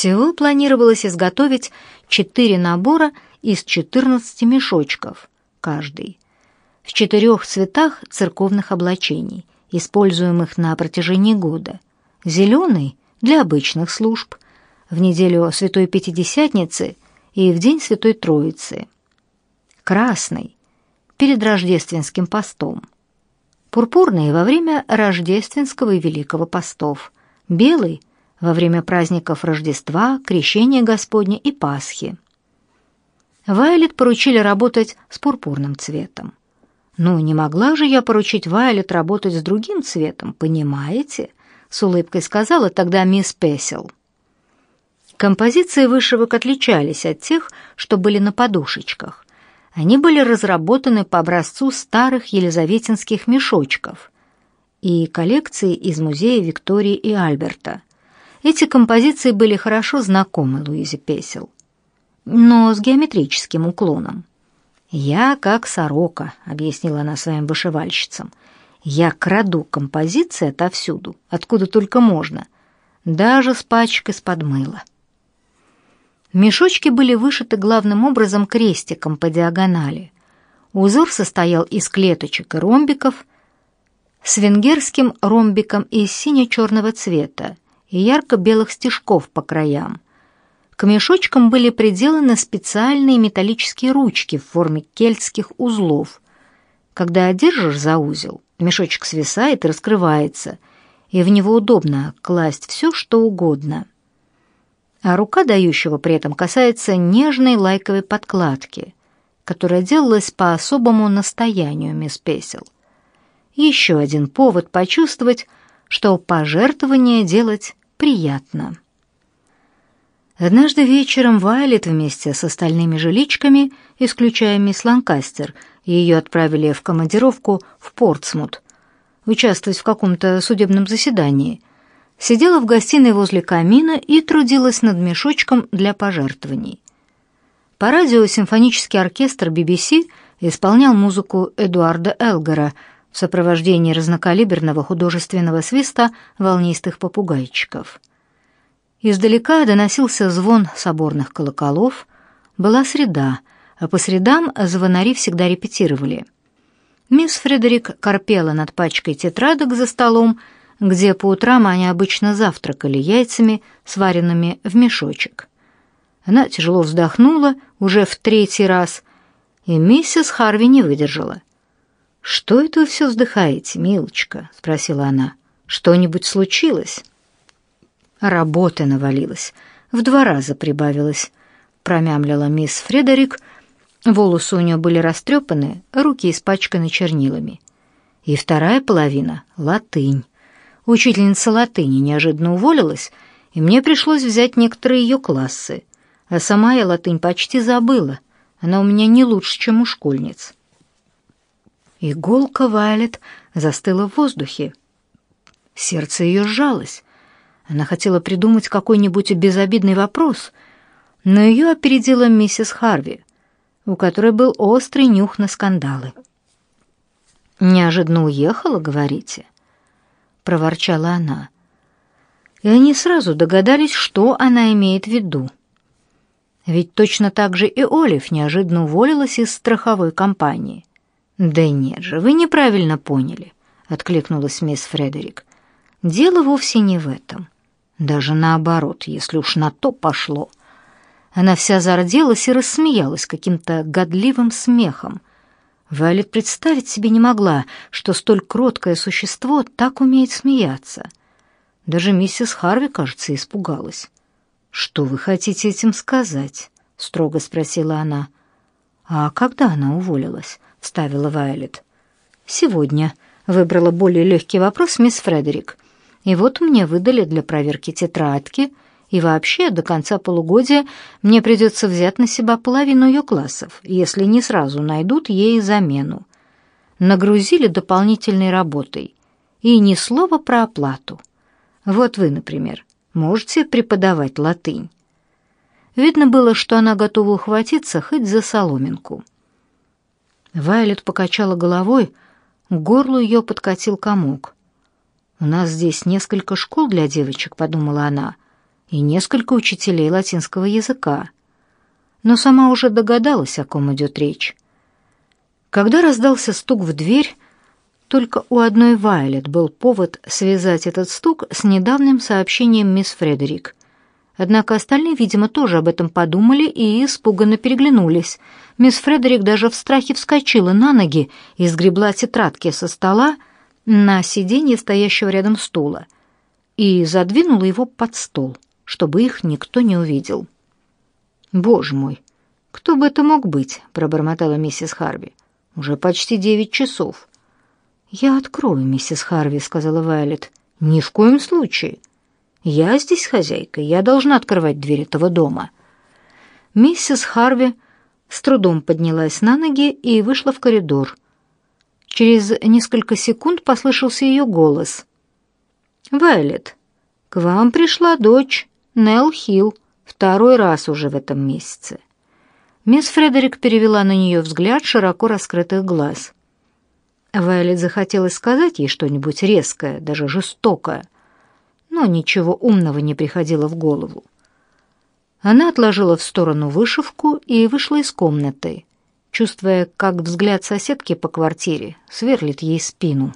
Всего планировалось изготовить четыре набора из 14 мешочков каждый, в четырех цветах церковных облачений, используемых на протяжении года. Зеленый — для обычных служб, в неделю Святой Пятидесятницы и в день Святой Троицы. Красный — перед рождественским постом. Пурпурный — во время рождественского и великого постов. Белый — во время праздников Рождества, Крещения Господня и Пасхи. Вайлет поручили работать с пурпурным цветом. Ну, не могла же я поручить Вайлет работать с другим цветом, понимаете? С улыбкой сказала тогда мисс Песел. Композиции вышивок отличались от тех, что были на подушечках. Они были разработаны по образцу старых елизаветинских мешочков и коллекции из музея Виктории и Альберта. Эти композиции были хорошо знакомы Луизе Песел но с геометрическим уклоном. «Я как сорока», — объяснила она своим вышивальщицам. «Я краду композиции отовсюду, откуда только можно, даже с пачкой из-под мыла». Мешочки были вышиты главным образом крестиком по диагонали. Узор состоял из клеточек и ромбиков с венгерским ромбиком из сине-черного цвета и ярко-белых стежков по краям — к мешочкам были приделаны специальные металлические ручки в форме кельтских узлов. Когда держишь за узел, мешочек свисает и раскрывается, и в него удобно класть все, что угодно. А рука дающего при этом касается нежной лайковой подкладки, которая делалась по особому настоянию мисс Песел. Еще один повод почувствовать, что пожертвование делать приятно. Однажды вечером Вайлет вместе с остальными жиличками, исключая мисс Ланкастер, ее отправили в командировку в Портсмут, участвовать в каком-то судебном заседании, сидела в гостиной возле камина и трудилась над мешочком для пожертвований. По радио симфонический оркестр BBC исполнял музыку Эдуарда Элгара в сопровождении разнокалиберного художественного свиста волнистых попугайчиков. Издалека доносился звон соборных колоколов. Была среда, а по средам звонари всегда репетировали. Мисс Фредерик корпела над пачкой тетрадок за столом, где по утрам они обычно завтракали яйцами, сваренными в мешочек. Она тяжело вздохнула уже в третий раз, и миссис Харви не выдержала. «Что это вы все вздыхаете, милочка?» — спросила она. «Что-нибудь случилось?» Работы навалилось, в два раза прибавилось, промямлила мисс Фредерик. Волосы у нее были растрепаны, руки испачканы чернилами. И вторая половина — латынь. Учительница латыни неожиданно уволилась, и мне пришлось взять некоторые ее классы. А сама я латынь почти забыла. Она у меня не лучше, чем у школьниц. Иголка Вайлет застыла в воздухе. Сердце ее сжалось. Она хотела придумать какой-нибудь безобидный вопрос, но ее опередила миссис Харви, у которой был острый нюх на скандалы. «Неожиданно уехала, говорите?» — проворчала она. И они сразу догадались, что она имеет в виду. Ведь точно так же и Олив неожиданно уволилась из страховой компании. «Да нет же, вы неправильно поняли», — откликнулась мисс Фредерик. «Дело вовсе не в этом. Даже наоборот, если уж на то пошло. Она вся зарделась и рассмеялась каким-то годливым смехом. Вайлет представить себе не могла, что столь кроткое существо так умеет смеяться. Даже миссис Харви, кажется, испугалась. «Что вы хотите этим сказать?» — строго спросила она. «А когда она уволилась?» — вставила Вайлет. «Сегодня», — выбрала более легкий вопрос мисс Фредерик. И вот мне выдали для проверки тетрадки, и вообще до конца полугодия мне придется взять на себя половину ее классов, если не сразу найдут ей замену. Нагрузили дополнительной работой. И ни слова про оплату. Вот вы, например, можете преподавать латынь. Видно было, что она готова ухватиться хоть за соломинку. Вайлет покачала головой, к горлу ее подкатил комок. «У нас здесь несколько школ для девочек», — подумала она. и несколько учителей латинского языка. Но сама уже догадалась, о ком идет речь. Когда раздался стук в дверь, только у одной Вайлет был повод связать этот стук с недавним сообщением мисс Фредерик. Однако остальные, видимо, тоже об этом подумали и испуганно переглянулись. Мисс Фредерик даже в страхе вскочила на ноги и сгребла тетрадки со стола на сиденье стоящего рядом стула и задвинула его под стол, чтобы их никто не увидел. «Боже мой, кто бы это мог быть?» — пробормотала миссис Харви. «Уже почти девять часов». «Я открою, миссис Харви», — сказала Вайлет. «Ни в коем случае. Я здесь хозяйка, я должна открывать дверь этого дома». Миссис Харви с трудом поднялась на ноги и вышла в коридор. Через несколько секунд послышался ее голос. «Вайлет, к вам пришла дочь Нелл Хилл, второй раз уже в этом месяце». Мисс Фредерик перевела на нее взгляд широко раскрытых глаз. Вайлет захотелось сказать ей что-нибудь резкое, даже жестокое, но ничего умного не приходило в голову. Она отложила в сторону вышивку и вышла из комнаты, чувствуя, как взгляд соседки по квартире сверлит ей спину.